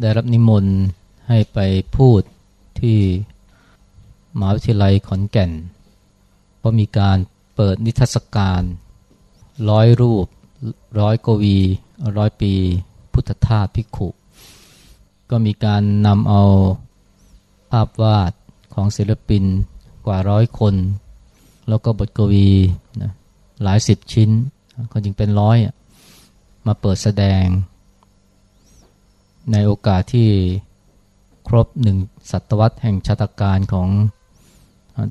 ได้รับนิมนต์ให้ไปพูดที่มหาวิทยาลัยขอนแก่น เพราะมีการเปิดนิทรรศการร้อยรูปร้อยกวีร้อยปีพุทธทาสพิกขุ ก็มีการนำเอาภาพวาดของศิลปินกว่าร้อยคน แล้วก็บทกวีนะหลายสิบชิ้นก็จริงเป็นร้อยมาเปิดแสดง ในโอกาสที่ครบหนึ่งศตวรรษแห่งชาตการของ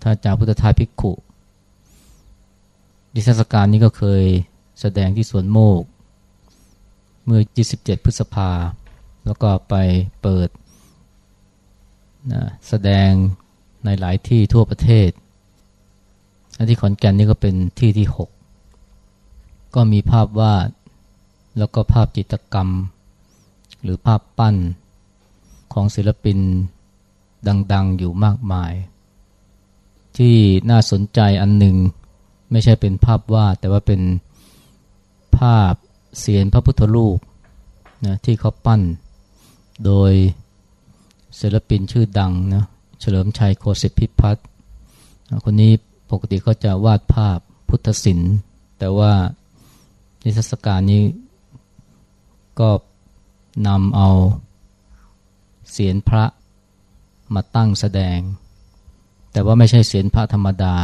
ท่านอาจารย์พุทธทาสพิกขุดิเทศการนี้ก็เคยแสดงที่สวนโมก เมื่อ 27 พฤษภา แล้วก็ไปเปิดนะแสดงในหลายที่ทั่วประเทศ ที่ขอนแก่นนี่ก็เป็นที่ที่ 6 ก็มีภาพวาด แล้วก็ภาพจิตรกรรม หรือภาพปั้นของศิลปินดังๆอยู่มากมาย ที่น่าสนใจอันหนึ่งไม่ใช่เป็นภาพวาดแต่ว่าเป็นภาพเสียนพระพุทธรูปนะที่เขาปั้นโดยศิลปินชื่อดังนะเฉลิมชัยโคสิพิพัฒน์คนนี้ปกติก็จะวาดภาพพุทธศิลป์แต่ว่านิทรรศการนี้ก็ นำเอาเสียนพระมาตั้งแสดง แต่ว่าไม่ใช่เสียนพระธรรมดา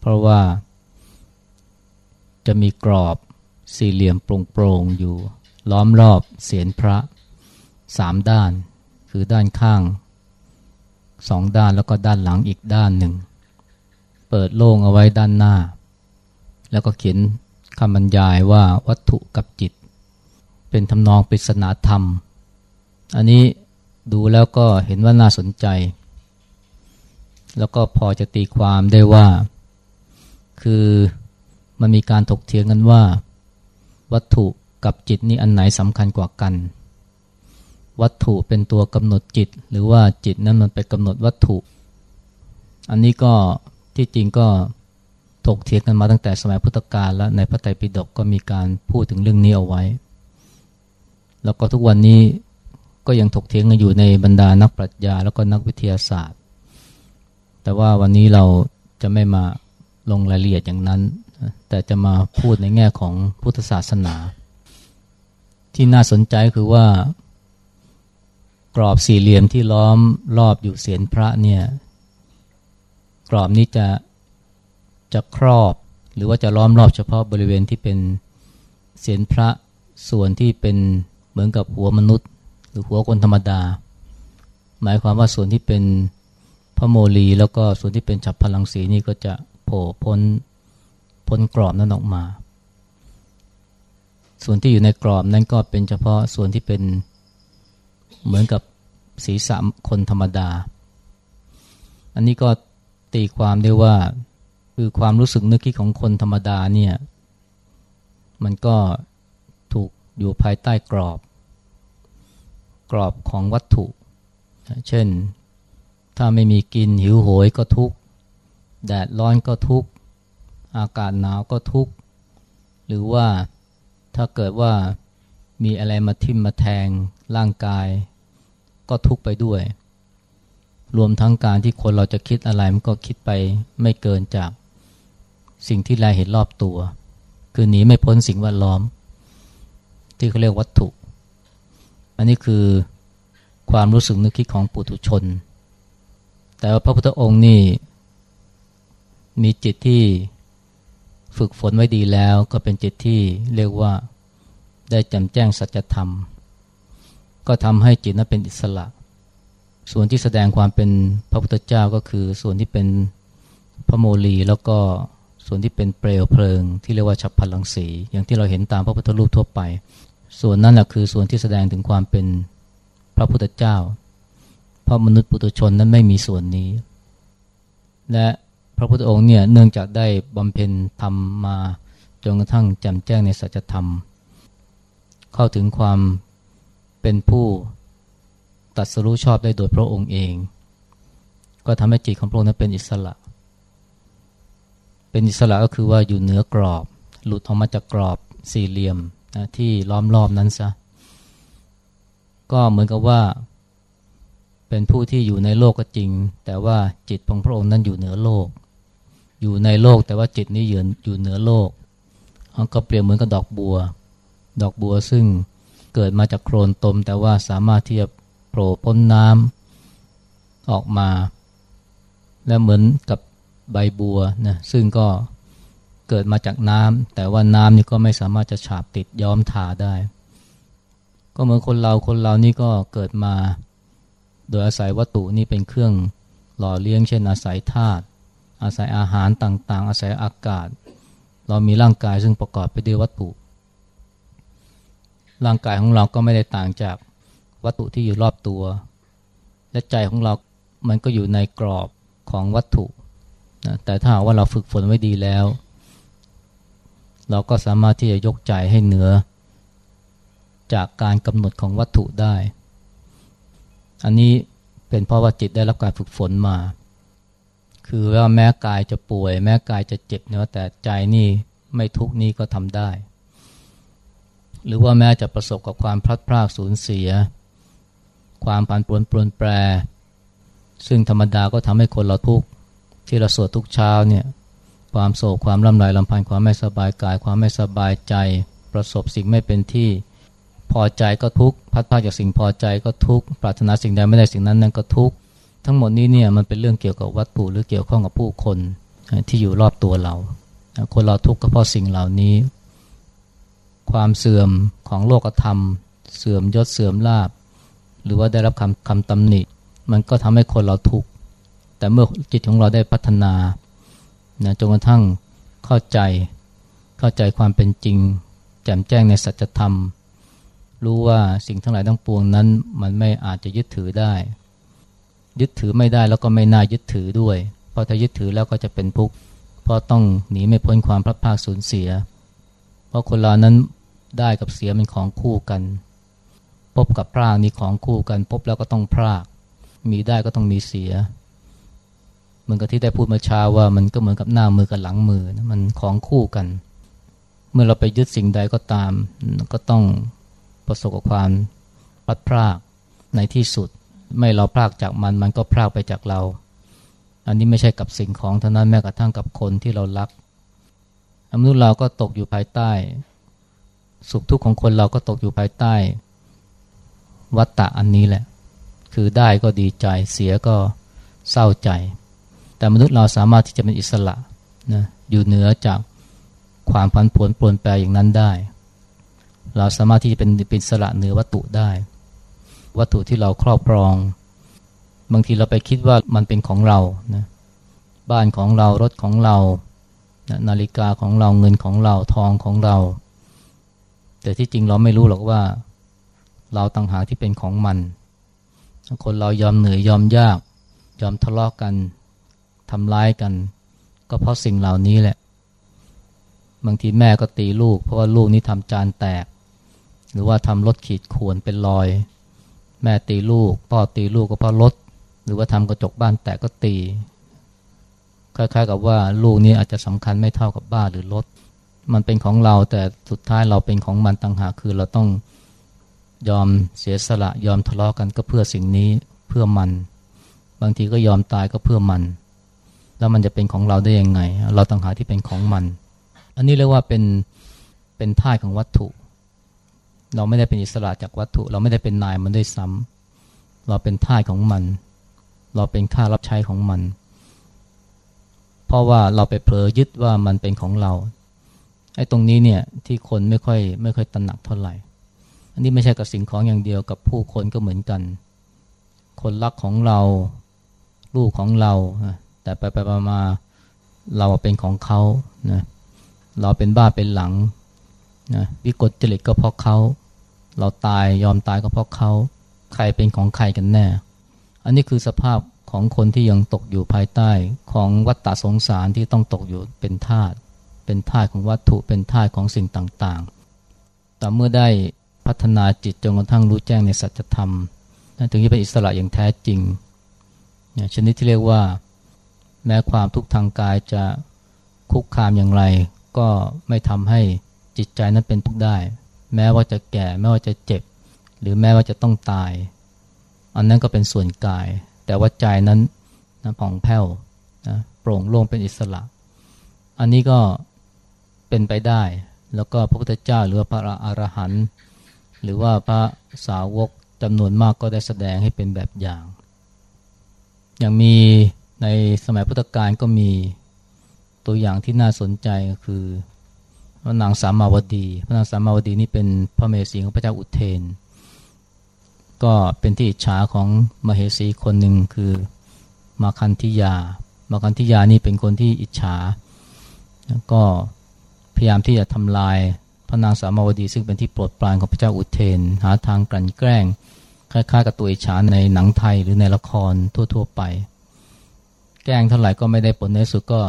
เพราะว่าจะมีกรอบสี่เหลี่ยมโปร่งๆอยู่ ล้อมรอบเสียนพระสามด้าน คือด้านข้างสองด้านแล้วก็ด้านหลังอีกด้านหนึ่ง เปิดโล่งเอาไว้ด้านหน้า แล้วก็เขียนคำบรรยายว่าวัตถุกับจิต เป็นทำนองปริศนาธรรม อันนี้ดูแล้วก็เห็นว่าน่าสนใจ แล้วก็พอจะตีความได้ว่า คือมันมีการถกเถียงกันว่า วัตถุกับจิตนี่อันไหนสำคัญกว่ากัน วัตถุเป็นตัวกำหนดจิต หรือว่าจิตนั้นมันไปกำหนดวัตถุ อันนี้ก็ที่จริงก็ถกเถียงกันมาตั้งแต่สมัยพุทธกาลแล้วในพระไตรปิฎกก็มีการพูดถึงเรื่องนี้เอาไว้ แล้วก็ทุกวันนี้ก็ยังถกเถียงกันอยู่ในบรรดานักปรัชญาแล้วก็นักวิทยาศาสตร์ แต่ว่าวันนี้เราจะไม่มาลงรายละเอียดอย่างนั้น แต่จะมาพูดในแง่ของพุทธศาสนา ที่น่าสนใจคือว่า กรอบสี่เหลี่ยมที่ล้อมรอบอยู่เสียนพระเนี่ยกรอบนี้จะจะครอบ หรือว่าจะล้อมรอบเฉพาะบริเวณที่เป็นเสียนพระส่วนที่เป็น เหมือนกับหัวมนุษย์ หรือหัวคนธรรมดา หมายความว่าส่วนที่เป็นพระโมลีแล้วก็ส่วนที่เป็นฉับพลังสีนี่ก็จะโผล่พ้นพ้นกรอบนั้นออกมา ส่วนที่อยู่ในกรอบนั้นก็เป็นเฉพาะส่วนที่เป็นเหมือนกับศีรษะคนธรรมดา อันนี้ก็ตีความได้ว่าคือความรู้สึกนึกคิดของคนธรรมดาเนี่ยมันก็ อยู่ภายใต้กรอบ กรอบของวัตถุ เช่น ถ้าไม่มีกินหิวโหยก็ทุกข์ แดดร้อนก็ทุกข์ อากาศหนาวก็ทุกข์ หรือว่าถ้าเกิดว่ามีอะไรมาทิ่มมาแทงร่างกาย ก็ทุกข์ไปด้วย รวมทั้งการที่คนเราจะคิดอะไรมันก็คิดไปไม่เกินจาก สิ่งที่แลเห็นรอบตัว คือหนีไม่พ้นสิ่งแวดล้อม ที่เขาเรียกวัตถุ อันนี้คือความรู้สึกนึกคิดของปุถุชน แต่ว่าพระพุทธองค์นี่มีจิตที่ฝึกฝนไว้ดีแล้วก็เป็นจิตที่เรียกว่าได้จำแจ้งสัจธรรม ก็ทำให้จิตนั้นเป็นอิสระ ส่วนที่แสดงความเป็นพระพุทธเจ้าก็คือส่วนที่เป็นพระโมลีแล้วก็ส่วนที่เป็นเปลวเพลิง ที่เรียกว่าฉับพลังสี อย่างที่เราเห็นตามพระพุทธรูปทั่วไป ส่วนนั้นแหละคือส่วนที่แสดงถึงความเป็นพระพุทธเจ้า เพราะมนุษย์ปุถุชนนั้นไม่มีส่วนนี้ และพระพุทธองค์เนี่ยเนื่องจากได้บำเพ็ญธรรมมาจนกระทั่งแจ่มแจ้งในสัจธรรม เข้าถึงความเป็นผู้ตัดสรู้ชอบได้โดยพระองค์เอง ก็ทำให้จิตของพระองค์นั้นเป็นอิสระ เป็นอิสระก็คือว่าอยู่เหนือกรอบ หลุดออกมาจากกรอบสี่เหลี่ยม นะที่ล้อมรอบนั้นซะก็เหมือนกับว่า เป็นผู้ที่อยู่ในโลกก็จริง แต่ว่าจิตของพระองค์นั้นอยู่เหนือโลก อยู่ในโลกแต่ว่าจิตนี้ยืนอยู่เหนือโลกก็เปรียบเหมือนกับดอกบัว ดอกบัวซึ่งเกิดมาจากโคลนตม แต่ว่าสามารถที่จะโผล่พ้นน้ำออกมา และเหมือนกับใบบัวนะซึ่งก็ เกิดมาจากน้ำแต่ว่าน้ำนี่ก็ไม่สามารถจะฉาบติดย้อมทาได้ ก็เหมือนคนเราคนเรานี่ก็เกิดมา โดยอาศัยวัตถุนี่เป็นเครื่องหล่อเลี้ยง เช่น อาศัยธาตุอาศัยอาหารต่างๆ อาศัยอากาศ เรามีร่างกายซึ่งประกอบไปด้วยวัตถุ ร่างกายของเราก็ไม่ได้ต่างจากวัตถุที่อยู่รอบตัว และใจของเรา มันก็อยู่ในกรอบของวัตถุนะแต่ถ้าว่าเราฝึกฝนไว้ดีแล้ว เราก็สามารถที่จะยกใจให้เหนือ จากการกำหนดของวัตถุได้ อันนี้เป็นเพราะว่าจิตได้รับการฝึกฝนมา คือว่าแม้กายจะป่วย แม้กายจะเจ็บเนื้อแต่ใจนี่ไม่ทุกนี้ก็ทำได้ หรือว่าแม้จะประสบกับความพลัดพรากสูญเสีย ความผันปวนปรวนแปร ซึ่งธรรมดาก็ทำให้คนเราทุกข์ที่เราสวดทุกเช้าเนี่ย ความโศกความลำลายลำพันธ์ความไม่สบายกาย ความไม่สบายใจ ประสบสิ่งไม่เป็นที่ พอใจก็ทุกข์พัดพาจากสิ่งพอใจก็ทุกข์ปรารถนาสิ่งใดไม่ได้สิ่งนั้นนั่นก็ทุกข์ทั้งหมดนี้เนี่ยมันเป็นเรื่องเกี่ยวกับวัตถุหรือเกี่ยวข้องกับผู้คนที่อยู่รอบตัวเรา คนเราทุกข์ก็เพราะสิ่งเหล่านี้ ความเสื่อมของโลกธรรม เสื่อมยศเสื่อมลาบ หรือว่าได้รับคำคำตำหนิ มันก็ทำให้คนเราทุกข์แต่เมื่อจิตของเราได้พัฒนา นะจนกระทั่งเข้าใจเข้าใจความเป็นจริง แจ่มแจ้งในสัจธรรม รู้ว่าสิ่งทั้งหลายทั้งปวงนั้น มันไม่อาจจะยึดถือได้ ยึดถือไม่ได้แล้วก็ไม่น่ายึดถือด้วย เพราะถ้ายึดถือแล้วก็จะเป็นทุกข์เพราะต้องหนีไม่พ้นความพลัดพรากสูญเสีย เพราะคนเรานั้นได้กับเสียเป็นของคู่กัน พบกับพรากนี่ของคู่กัน พบแล้วก็ต้องพราก มีได้ก็ต้องมีเสีย เหมือนกับที่ได้พูดมาช้าว่ามันก็เหมือนกับหน้ามือกับหลังมือนะมันของคู่กัน เมื่อเราไปยึดสิ่งใดก็ตาม ก็ต้องประสบกับความพัดพรากในที่สุด ไม่เราพรากจากมันมันก็พรากไปจากเรา อันนี้ไม่ใช่กับสิ่งของเท่านั้นแม้กระทั่งกับคนที่เรารักมนุษย์เราก็ตกอยู่ภายใต้ สุขทุกข์ของคนเราก็ตกอยู่ภายใต้ วัตตะอันนี้แหละ คือได้ก็ดีใจเสียก็เศร้าใจ แต่มนุษย์เราสามารถที่จะเป็นอิสระนะอยู่เหนือจากความพันผวนปลนแปรอย่างนั้นได้ เราสามารถที่จะเป็นเป็นอิสระเหนือวัตถุได้ วัตถุที่เราครอบครอง บางทีเราไปคิดว่ามันเป็นของเรานะบ้านของเรารถของเรานะนาฬิกาของเราเงินของเราทองของเรา แต่ที่จริงเราไม่รู้หรอกว่า เราต่างหากที่เป็นของมัน คนเรายอมเหนื่อยยอมยาก ยอมทะเลาะกกัน ทำร้ายกัน ก็เพราะสิ่งเหล่านี้แหละ บางทีแม่ก็ตีลูก เพราะว่าลูกนี้ทำจานแตก หรือว่าทำรถขีดข่วนเป็นรอย แม่ตีลูก พ่อตีลูกก็เพราะรถ หรือว่าทำกระจกบ้านแตกก็ตี คล้ายๆ กับว่าลูกนี้อาจจะสำคัญไม่เท่ากับบ้านหรือรถ มันเป็นของเราแต่สุดท้ายเราเป็นของมันต่างหากคือเราต้องยอมเสียสละยอมทะเลาะกันก็เพื่อสิ่งนี้เพื่อมัน บางทีก็ยอมตายก็เพื่อมัน แล้วมันจะเป็นของเราได้ยังไง เราต้องหาที่เป็นของมัน อันนี้เรียกว่าเป็นเป็นท่ายของวัตถุ เราไม่ได้เป็นอิสระจากวัตถุ เราไม่ได้เป็นนายมันด้วยซ้ำเราเป็นท่ายของมัน เราเป็นข้ารับใช้ของมัน เพราะว่าเราไปเผลอยึดว่ามันเป็นของเราไอ้ตรงนี้เนี่ยที่คนไม่ค่อยไม่ค่อยตระหนักเท่าไหร่ อันนี้ไม่ใช่กับสิ่งของอย่างเดียวกับผู้คนก็เหมือนกัน คนรักของเรา ลูกของเรา แต่ไปไปมาเราเป็นของเขานะเราเป็นบ้าเป็นหลังนะวิกฤตจริตก็เพราะเขา เราตายยอมตายก็เพราะเขา ใครเป็นของใครกันแน่ อันนี้คือสภาพของคนที่ยังตกอยู่ภายใต้ของวัฏฏะสงสารที่ต้องตกอยู่เป็นทาสเป็นทาสของวัตถุเป็นทาสของสิ่งต่างๆ แต่เมื่อได้พัฒนาจิตจนกระทั่งรู้แจ้งในสัจธรรมถึงจะเป็นอิสระอย่างแท้จริงชนิดที่เรียกว่า แม้ความทุกข์ทางกายจะคุกคามอย่างไร ก็ไม่ทำให้จิตใจนั้นเป็นทุกข์ได้ แม้ว่าจะแก่แม้ว่าจะเจ็บ หรือแม้ว่าจะต้องตาย อันนั้นก็เป็นส่วนกาย แต่ว่าใจนั้นนะผ่องแผ้วนะโปร่งโล่งเป็นอิสระ อันนี้ก็เป็นไปได้ แล้วก็พระพุทธเจ้าหรือพระอรหันต์หรือว่าพระสาวกจำนวนมากก็ได้แสดงให้เป็นแบบอย่างอย่างมี ในสมัยพุทธกาลก็มีตัวอย่างที่น่าสนใจก็คือพระนางสามาวดี พระนางสามาวดีนี่เป็นพระเมสีของพระเจ้าอุเทน ก็เป็นที่อิจฉาของมเหสีคนหนึ่งคือมาคันธิยา มาคันธิยานี่เป็นคนที่อิจฉา ก็พยายามที่จะทำลายพระนางสามาวดี ซึ่งเป็นที่โปรดปรานของพระเจ้าอุเทน หาทางกลั่นแกล้งคล้ายๆกับตัวอิจฉาในหนังไทยหรือในละครทั่ว ๆ ไป แกล้งเท่าไหร่ก็ไม่ได้ผลในสุดก็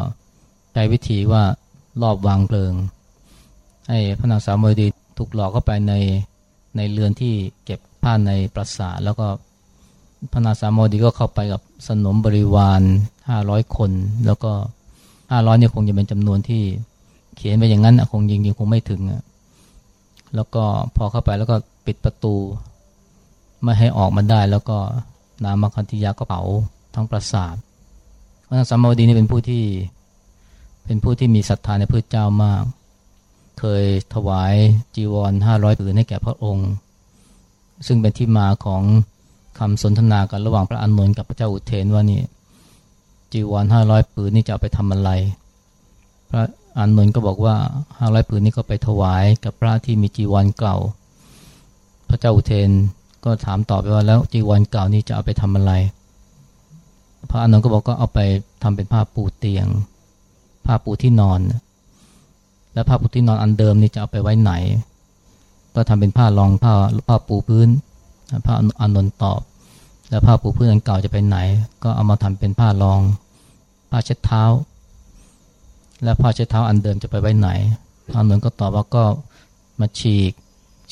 ใช้วิธีว่ารอบวางเพลิง ให้พระนางสาวมดีถูกหลอกเข้าไปในในเรือนที่เก็บผ้าในปราสาทแล้วก็พระนางสาวมดีก็เข้าไปกับสนมบริวารห้าร้อยคน แล้วก็ห้าร้อยเนี่ยคงจะเป็นจำนวนที่เขียนไปอย่างนั้นคงยิงยิงคงไม่ถึงแล้วก็พอเข้าไปแล้วก็ปิดประตู ไม่ให้ออกมาได้ แล้วก็นามคันธิยาก็เผาทั้งปราสาท พระนางสาวดีนี่เป็นผู้ที่เป็นผู้ที่มีศรัทธาในพระเจ้ามาก เคยถวายจีวรห้าร้อยผืนให้แก่พระองค์ ซึ่งเป็นที่มาของคำสนทนากันระหว่างพระอานนท์กับพระเจ้าอุเทนว่านี่จีวรห้าร้อยผืนนี่จะเอาไปทำอะไร พระอานนท์ก็บอกว่าห้าร้อยผืนนี้ก็ไปถวายกับพระที่มีจีวรเก่า พระเจ้าอุเทนก็ถามตอบไปว่าแล้วจีวรเก่านี่จะเอาไปทำอะไร พระอานนท์ก็บอกก็เอาไปทำเป็นผ้าปูเตียง ผ้าปูที่นอน แล้วผ้าปูที่นอนอันเดิมนี่จะเอาไปไว้ไหน ก็ทำเป็นผ้ารองผ้าผ้าปูพื้นผ้าอันนนตอบ แล้วผ้าปูพื้นอันเก่าจะไปไหน ก็เอามาทำเป็นผ้ารอง ผ้าเช็ดเท้า แล้วผ้าเช็ดเท้าอันเดิมจะไปไว้ไหนพระอนนท์ก็ตอบว่าก็มาฉีก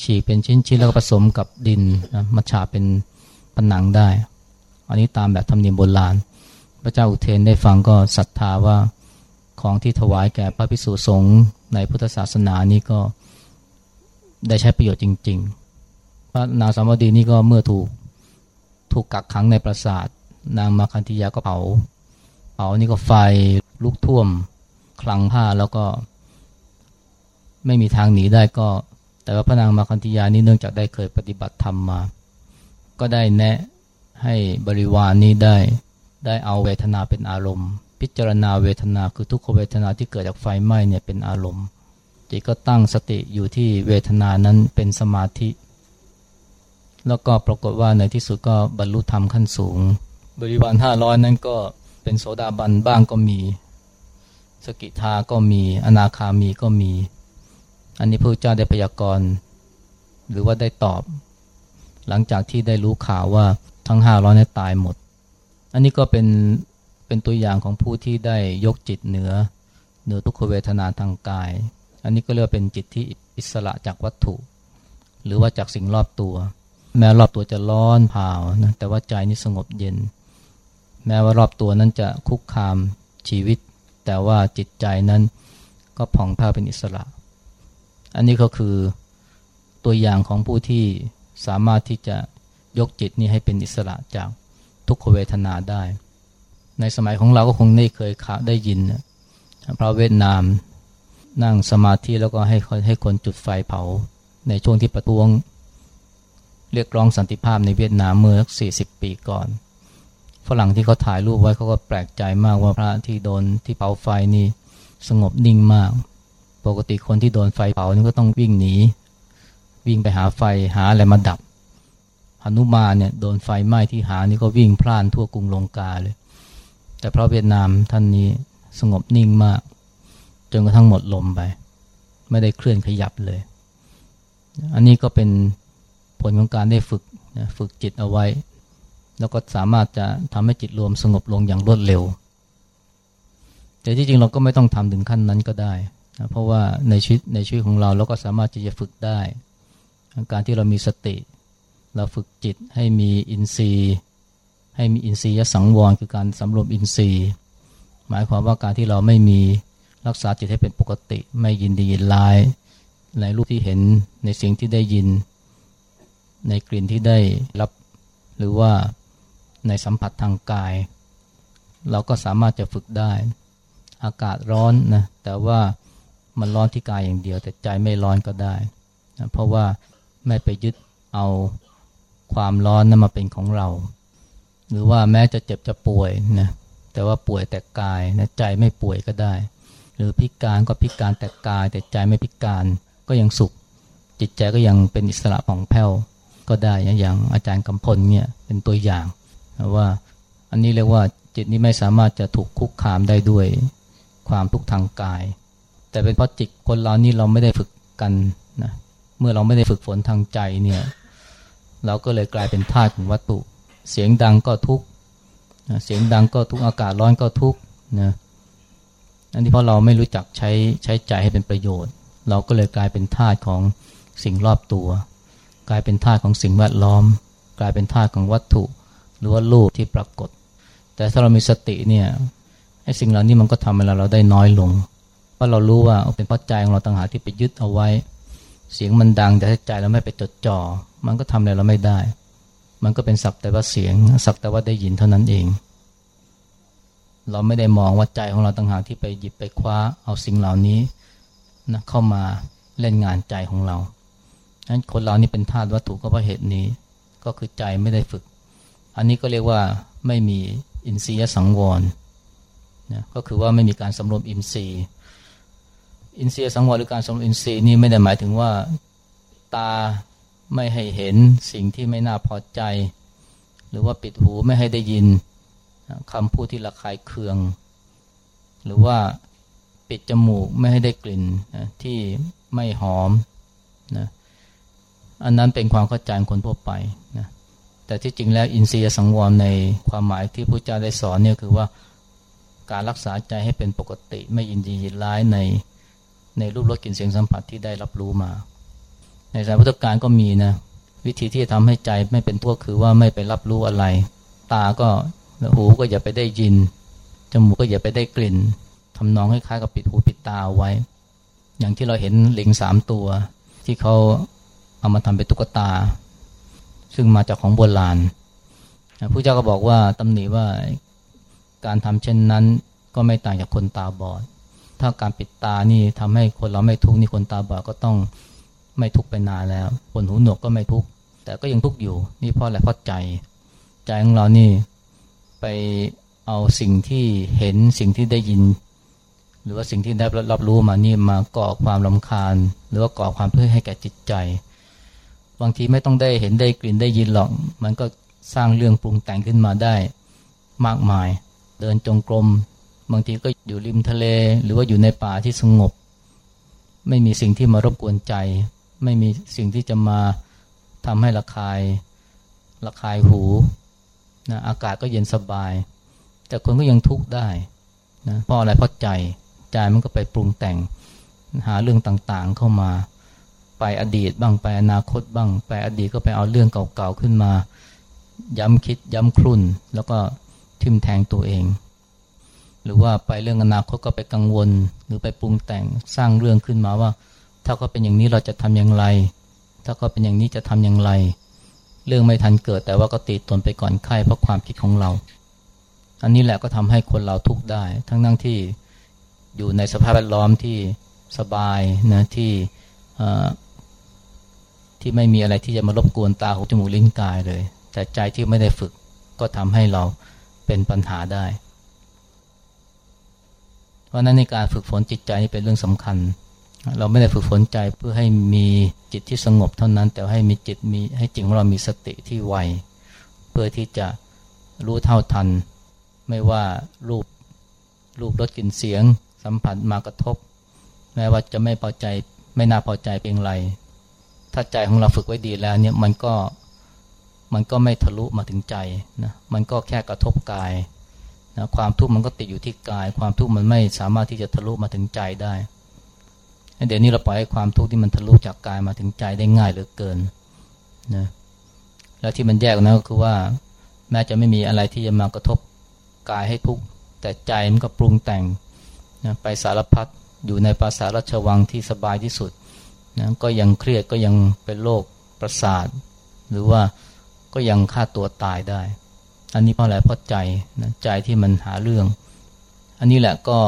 ฉีกเป็นชิ้นๆแล้วก็ผสมกับดินนะมาฉาเป็นผนังได้ อันนี้ตามแบบธรรมเนียมโบราณ พระเจ้าอุเทนได้ฟังก็ศรัทธาว่าของที่ถวายแก่พระภิกษุสงฆ์ในพุทธศาสนานี้ก็ได้ใช้ประโยชน์จริง ๆ พระนางสามวดีนี่ก็เมื่อถูกถูกกักขังในปราสาท นางมาคันธิยาก็เผา เผานี่ก็ไฟลุกท่วมคลังผ้าแล้วก็ ไม่มีทางหนีได้ก็ แต่ว่าพระนางมาคันธิยานี่เนื่องจากได้เคยปฏิบัติธรรมมา ก็ได้แนะ ให้บริวารนนี้ได้ได้เอาเวทนาเป็นอารมณ์ พิจารณาเวทนาคือทุกขเวทนาที่เกิดจากไฟไหม้เนี่ยเป็นอารมณ์จิตก็ตั้งสติอยู่ที่เวทนานั้นเป็นสมาธิ แล้วก็ปรากฏว่าในที่สุดก็บรรลุธรรมขั้นสูง บริวารห้าร้อยนั้นก็เป็นโสดาบันบ้างก็มี สกิทาก็มี อนาคามีก็มี อันนี้พระเจ้าได้พยากรณ์ หรือว่าได้ตอบ หลังจากที่ได้รู้ข่าวว่า ทั้งห้าร้อยนั้นตายหมด อันนี้ก็เป็นเป็นตัวอย่างของผู้ที่ได้ยกจิตเหนือเหนือทุกขเวทนาทางกาย อันนี้ก็เรียกเป็นจิตที่อิสระจากวัตถุ หรือว่าจากสิ่งรอบตัว แม้รอบตัวจะร้อนเผานะแต่ว่าใจนี่สงบเย็น แม้ว่ารอบตัวนั้นจะคุกคามชีวิต แต่ว่าจิตใจนั้นก็ผ่องแผ้วเป็นอิสระ อันนี้ก็คือตัวอย่างของผู้ที่สามารถที่จะ ยกจิตนี้ให้เป็นอิสระจากทุกขเวทนาได้ ในสมัยของเราก็คงได้เคยขาได้ยินพระเวียดนามนั่งสมาธิแล้วก็ให้ให้คนจุดไฟเผา ในช่วงที่ประท้วง เรียกร้องสันติภาพในเวียดนามเมื่อสี่สิบปีก่อน ฝรั่งที่เขาถ่ายรูปไว้เขาก็แปลกใจมากว่าพระที่โดนที่เผาไฟนี่สงบนิ่งมาก ปกติคนที่โดนไฟเผานี่ก็ต้องวิ่งหนีวิ่งไปหาไฟหาอะไรมาดับ หนุมานเนี่ยโดนไฟไหม้ที่หานี่ก็วิ่งพล่านทั่วกรุงลงกาเลย แต่พระเวียดนามท่านนี้สงบนิ่งมาก จนกระทั่งหมดลมไป ไม่ได้เคลื่อนขยับเลย อันนี้ก็เป็นผลของการได้ฝึกฝึกจิตเอาไว้ แล้วก็สามารถจะทำให้จิตรวมสงบลงอย่างรวดเร็ว แต่ที่จริงเราก็ไม่ต้องทำถึงขั้นนั้นก็ได้นะเพราะว่าในชีวิตในชีวิตของเราเราก็สามารถที่จะฝึกได้ การที่เรามีสติ เราฝึกจิตให้มีอินทรีย์ ให้มีอินทรีย์สังวรคือการสำรวมอินทรีย์ หมายความว่าการที่เราไม่มีรักษาจิตให้เป็นปกติ ไม่ยินดียินลายในรูปที่เห็นในเสียงที่ได้ยิน ในกลิ่นที่ได้รับ หรือว่าในสัมผัสทางกาย เราก็สามารถจะฝึกได้ อากาศร้อนนะแต่ว่ามันร้อนที่กายอย่างเดียว แต่ใจไม่ร้อนก็ได้นะเพราะว่าไม่ไปยึดเอา ความร้อนนั้นมาเป็นของเรา หรือว่าแม้จะเจ็บจะป่วยนะแต่ว่าป่วยแต่กายนะใจไม่ป่วยก็ได้ หรือพิการก็พิการแต่กาย แต่ใจไม่พิการก็ยังสุข จิตใจก็ยังเป็นอิสระผ่องแผ้วก็ได้อย่างอาจารย์กำพลเนี่ยเป็นตัวอย่างว่าอันนี้เรียกว่าจิตนี้ไม่สามารถจะถูกคุกคามได้ด้วยความทุกข์ทางกาย แต่เป็นเพราะจิตคนเรานี่เราไม่ได้ฝึกกันนะเมื่อเราไม่ได้ฝึกฝนทางใจเนี่ย เราก็เลยกลายเป็นทาสของวัตถุ เสียงดังก็ทุกเสียงดังก็ทุกอากาศร้อนก็ทุกนะอันนี้เพราะเราไม่รู้จักใช้ใช้ใจให้เป็นประโยชน์ เราก็เลยกลายเป็นทาสของสิ่งรอบตัว กลายเป็นทาสของสิ่งแวดล้อม กลายเป็นทาสของวัตถุ หรือว่ารูปที่ปรากฏ แต่ถ้าเรามีสติเนี่ยไอ้สิ่งเหล่านี้มันก็ทำให้เราเราได้น้อยลง เพราะเรารู้ว่าเป็นเพราะใจของเราต่างหากที่ไปยึดเอาไว้ เสียงมันดังแต่ใจเราไม่ไปจดจ่อ มันก็ทำอะไรเราไม่ได้ มันก็เป็นสักแต่ว่าเสียง สักแต่ว่าได้ยินเท่านั้นเอง เราไม่ได้มองว่าใจของเราต่างหากที่ไปหยิบไปคว้าเอาสิ่งเหล่านี้นะเข้ามาเล่นงานใจของเราฉะนั้นคนเรานี่เป็นธาตุวัตถุก็เพราะเหตุนี้ ก็คือใจไม่ได้ฝึก อันนี้ก็เรียกว่าไม่มีอินทรียสังวรนะก็คือว่าไม่มีการสำรวมอินทรีย์ อินทรียสังวรหรือการสำรวมอินทรีย์นี่ไม่ได้หมายถึงว่าตา ไม่ให้เห็นสิ่งที่ไม่น่าพอใจ หรือว่าปิดหูไม่ให้ได้ยินคำพูดที่ระคายเคือง หรือว่าปิดจมูกไม่ให้ได้กลิ่นนะที่ไม่หอมนะอันนั้นเป็นความเข้าใจคนทั่วไปนะแต่ที่จริงแล้วอินทรียสังวรในความหมายที่พระเจ้าได้สอนเนี่ยคือว่าการรักษาใจให้เป็นปกติ ไม่ยินดียินร้ายในในรูปรสกลิ่นเสียงสัมผัสที่ได้รับรู้มา ในสายพุทธการก็มีนะวิธีที่จะทำให้ใจไม่เป็นทุกข์คือว่าไม่ไปรับรู้อะไร ตาก็หูก็อย่าไปได้ยิน จมูกก็อย่าไปได้กลิ่นทำนองคล้ายๆกับปิดหูปิดตาไว้ อย่างที่เราเห็นลิงสามตัว ที่เขาเอามาทำเป็นตุ๊กตา ซึ่งมาจากของโบราณผู้เจ้าก็บอกว่าตำหนิว่าการทำเช่นนั้นก็ไม่ต่างจากคนตาบอด ถ้าการปิดตานี่ทำให้คนเราไม่ทุกข์นี่คนตาบอดก็ต้อง ไม่ทุกไปนานแล้วคนหูหนวกก็ไม่ทุก แต่ก็ยังทุกอยู่ นี่เพราะอะไรเพราะใจ ใจของเรานี่ไปเอาสิ่งที่เห็นสิ่งที่ได้ยิน หรือว่าสิ่งที่ได้รับรู้มานี่มาก่อความลำคาญ หรือว่าก่อความเพื่อให้แก่จิตใจ บางทีไม่ต้องได้เห็นได้กลิ่นได้ยินหรอก มันก็สร้างเรื่องปรุงแต่งขึ้นมาได้มากมาย เดินจงกรมบางทีก็อยู่ริมทะเล หรือว่าอยู่ในป่าที่สงบ ไม่มีสิ่งที่มารบกวนใจ ไม่มีสิ่งที่จะมาทำให้ระคายระคายหูนะอากาศก็เย็นสบาย แต่คนก็ยังทุกข์ได้นะเพราะอะไรเพราะใจใจมันก็ไปปรุงแต่งหาเรื่องต่างๆเข้ามา ไปอดีตบ้างไปอนาคตบ้าง ไปอดีตก็ไปเอาเรื่องเก่าๆขึ้นมา ย้ำคิดย้ำครุ่น แล้วก็ทิมแทงตัวเอง หรือว่าไปเรื่องอนาคตก็ไปกังวล หรือไปปรุงแต่งสร้างเรื่องขึ้นมาว่า ถ้าเขาเป็นอย่างนี้เราจะทำอย่างไร ถ้าเขาเป็นอย่างนี้จะทำอย่างไร เรื่องไม่ทันเกิดแต่ว่าก็ตีตนไปก่อนไข้เพราะความคิดของเรา อันนี้แหละก็ทำให้คนเราทุกข์ได้ ทั้งนั่งที่อยู่ในสภาพแวดล้อมที่สบายนะที่ที่ไม่มีอะไรที่จะมารบกวนตาหูจมูกลิ้นกายเลย แต่ใจที่ไม่ได้ฝึกก็ทำให้เราเป็นปัญหาได้ เพราะนั้นในการฝึกฝนจิตใจนี่เป็นเรื่องสำคัญ เราไม่ได้ฝึกฝนใจเพื่อให้มีจิตที่สงบเท่านั้น แต่ให้มีจิตมีให้จิตของเรามีสติที่ไวเพื่อที่จะรู้เท่าทัน ไม่ว่ารูปรูปรสกลิ่นเสียง สัมผัสมากระทบ แม้ว่าจะไม่พอใจไม่น่าพอใจเพียงไรถ้าใจของเราฝึกไว้ดีแล้วเนี่ยมันก็มันก็ไม่ทะลุมาถึงใจนะมันก็แค่กระทบกายนะความทุกข์มันก็ติดอยู่ที่กาย ความทุกข์มันไม่สามารถที่จะทะลุมาถึงใจได้ เดี๋ยวนี้เราปล่อยให้ความทุกข์ที่มันทะลุจากกายมาถึงใจได้ง่ายเหลือเกินนะแล้วที่มันแยกนะก็คือว่า แม้จะไม่มีอะไรที่จะมากระทบกายให้ทุกข์แต่ใจมันก็ปรุงแต่งนะไปสารพัดอยู่ในภาษาราชวังที่สบายที่สุดนะก็ยังเครียดก็ยังเป็นโรคประสาท หรือว่าก็ยังฆ่าตัวตายได้ อันนี้เพราะอะไรเพราะใจนะใจที่มันหาเรื่อง อันนี้แหละก็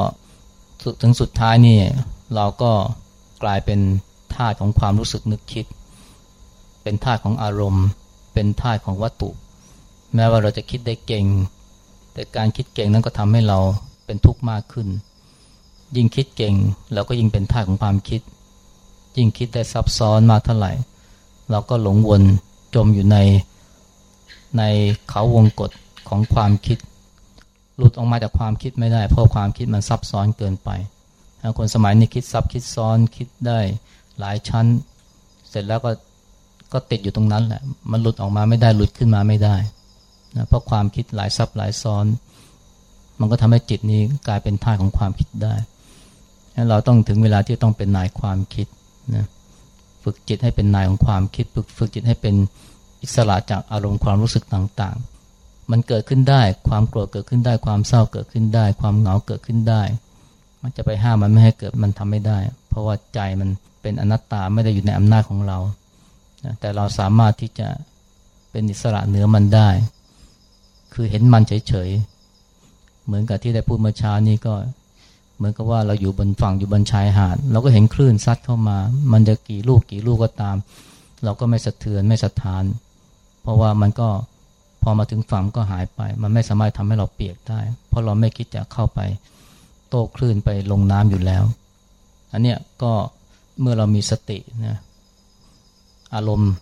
ถึงสุดท้ายนี่เราก็ กลายเป็นธาตุของความรู้สึกนึกคิด เป็นธาตุของอารมณ์ เป็นธาตุของวัตถุ แม้ว่าเราจะคิดได้เก่ง แต่การคิดเก่งนั้นก็ทำให้เราเป็นทุกข์มากขึ้น ยิ่งคิดเก่งเราก็ยิ่งเป็นธาตุของความคิด ยิ่งคิดได้ซับซ้อนมากเท่าไหร่ เราก็หลงวนจมอยู่ในในเขาวงกฏของความคิด หลุดออกมาจากความคิดไม่ได้ เพราะความคิดมันซับซ้อนเกินไป คนสมัยนี้คิดซับคิดซ้อนคิดได้หลายชั้น เสร็จแล้วก็ก็ติดอยู่ตรงนั้นแหละ มันหลุดออกมาไม่ได้หลุดขึ้นมาไม่ได้นะเพราะความคิดหลายซับหลายซ้อน มันก็ทำให้จิตนี้กลายเป็นท่าของความคิดได้เราต้องถึงเวลาที่ต้องเป็นนายความคิดนะฝึกจิตให้เป็นนายของความคิด ฝึกฝึกจิตให้เป็นอิสระจากอารมณ์ความรู้สึกต่างๆ มันเกิดขึ้นได้ ความโกรธเกิดขึ้นได้ ความเศร้าเกิดขึ้นได้ ความเหงาเกิดขึ้นได้ มันจะไปห้ามมันไม่ให้เกิดมันทำไม่ได้ เพราะว่าใจมันเป็นอนัตตาไม่ได้อยู่ในอำนาจของเรา แต่เราสามารถที่จะเป็นอิสระเหนือมันได้ คือเห็นมันเฉยๆ เหมือนกับที่ได้พูดเมื่อเช้านี้ก็ เหมือนกับว่าเราอยู่บนฝั่งอยู่บนชายหาด เราก็เห็นคลื่นซัดเข้ามา มันจะกี่ลูกกี่ลูกก็ตาม เราก็ไม่สะเทือนไม่สะท้าน เพราะว่ามันก็พอมาถึงฝั่งก็หายไป มันไม่สามารถทำให้เราเปียกได้ เพราะเราไม่คิดจะเข้าไป โต้คลื่นไปลงน้ำอยู่แล้ว อันเนี้ยก็เมื่อเรามีสตินะอารมณ์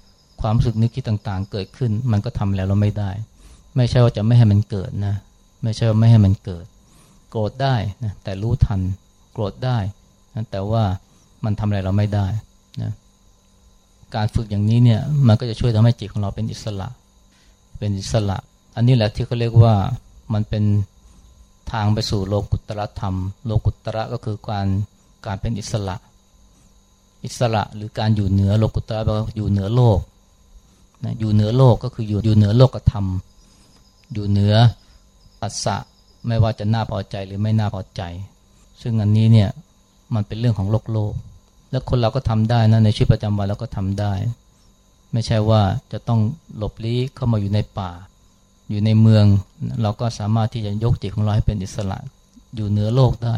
ความรู้สึกนึกคิดต่างๆ เกิดขึ้น มันก็ทำแล้วเราไม่ได้ ไม่ใช่ว่าจะไม่ให้มันเกิดนะไม่ใช่ว่าไม่ให้มันเกิด โกรธได้นะแต่รู้ทัน โกรธได้นะแต่ว่ามันทำอะไรเราไม่ได้นะการฝึกอย่างนี้เนี่ยมันก็จะช่วยทำให้จิตของเราเป็นอิสระ เป็นอิสระ อันนี้แหละที่เขาเรียกว่ามันเป็น ทางไปสู่โลกุตระธรรม โลกุตระก็คือการการเป็นอิสระ อิสระหรือการอยู่เหนือโลกุตระแปลว่าอยู่เหนือโลกนะอยู่เหนือโลกก็คืออยู่อยู่เหนือโลกธรรม อยู่เหนือปัสสะไม่ว่าจะน่าพอใจหรือไม่น่าพอใจ ซึ่งอันนี้เนี่ยมันเป็นเรื่องของโลกโลก แล้วคนเราก็ทำได้นะในชีวิตประจำวันเราก็ทำได้ ไม่ใช่ว่าจะต้องหลบลี้เข้ามาอยู่ในป่า อยู่ในเมือง เราก็สามารถที่จะยกจิตของเราให้เป็นอิสระอยู่เหนือโลกได้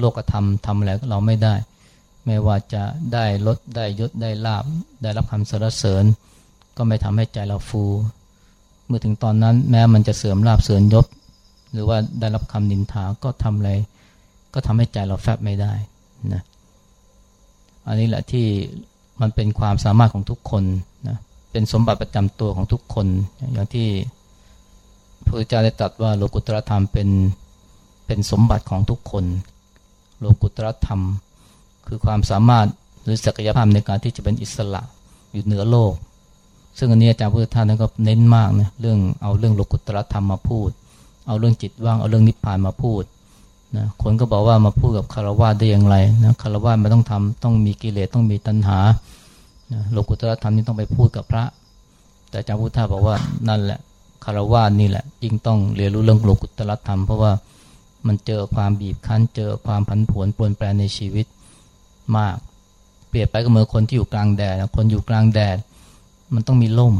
โลกธรรมทำอะไรเราไม่ได้ ไม่ว่าจะได้ลดได้ยศได้ลาบ ได้รับคำสรรเสริญ ก็ไม่ทำให้ใจเราฟู เมื่อถึงตอนนั้นแม้มันจะเสื่อมลาบเสื่อมยศ หรือว่าได้รับคำนินทาก็ทำอะไร ก็ทำให้ใจเราแฟบไม่ได้นะอันนี้แหละที่มันเป็นความสามารถของทุกคนนะเป็นสมบัติประจำตัวของทุกคนอย่างที่ พุทธเจ้าได้ตรัสว่าโลกุตรธรรมเป็นเป็นสมบัติของทุกคน โลกุตรธรรม คือความสามารถหรือศักยภาพในการที่จะเป็นอิสระอยู่เหนือโลก ซึ่งอันนี้อาจารย์พุทธทาสนั้นก็เน้นมากนะเรื่องเอาเรื่องโลกุตรธรรมมาพูด เอาเรื่องจิตว่างเอาเรื่องนิพพานมาพูดนะคนก็บอกว่ามาพูดกับคารวะได้อย่างไรนะคารวะมันต้องทำต้องมีกิเลสต้องมีตัณหานะโลกุตรธรรมนี่ต้องไปพูดกับพระ แต่อาจารย์พุทธทาสบอกว่านั่นแหละ คารวะนี่แหละยิ่งต้องเรียนรู้เรื่องโลกุตรธรรม เพราะว่ามันเจอความบีบคั้น เจอความผันผวนปวนแปรในชีวิตมาก เปรียบไปก็เหมือนคนที่อยู่กลางแดดคนอยู่กลางแดด มันต้องมีล่ม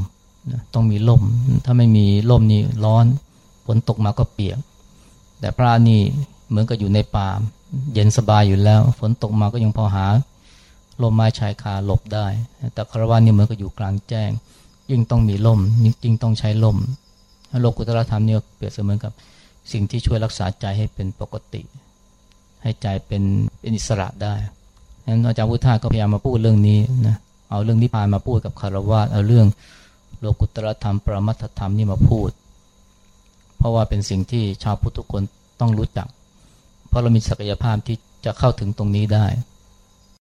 ต้องมีล่ม ถ้าไม่มีล่มนี่ร้อนฝนตกมาก็เปียก แต่พระนี่เหมือนกับอยู่ในป่าเย็นสบายอยู่แล้ว ฝนตกมาก็ยังพอหาลมไม้ชายคาหลบได้ แต่คารวะนี่เหมือนกับอยู่กลางแจ้ง ยิ่งต้องมีล่มยิ่งต้องใช้ล่ม โลกุตรธรรมเนี่ยเปรียบเสมือนกับสิ่งที่ช่วยรักษาใจให้เป็นปกติ ให้ใจเป็นเป็นอิสระได้นั้นอาจารย์พุทธาก็พยายามมาพูดเรื่องนี้นะเอาเรื่องนิพพานมาพูดกับคารวะเอาเรื่องโลกุตรธรรม ปรมัตถธรรมนี่มาพูด เพราะว่าเป็นสิ่งที่ชาวพุทธทุกคนต้องรู้จัก เพราะเรามีศักยภาพที่จะเข้าถึงตรงนี้ได้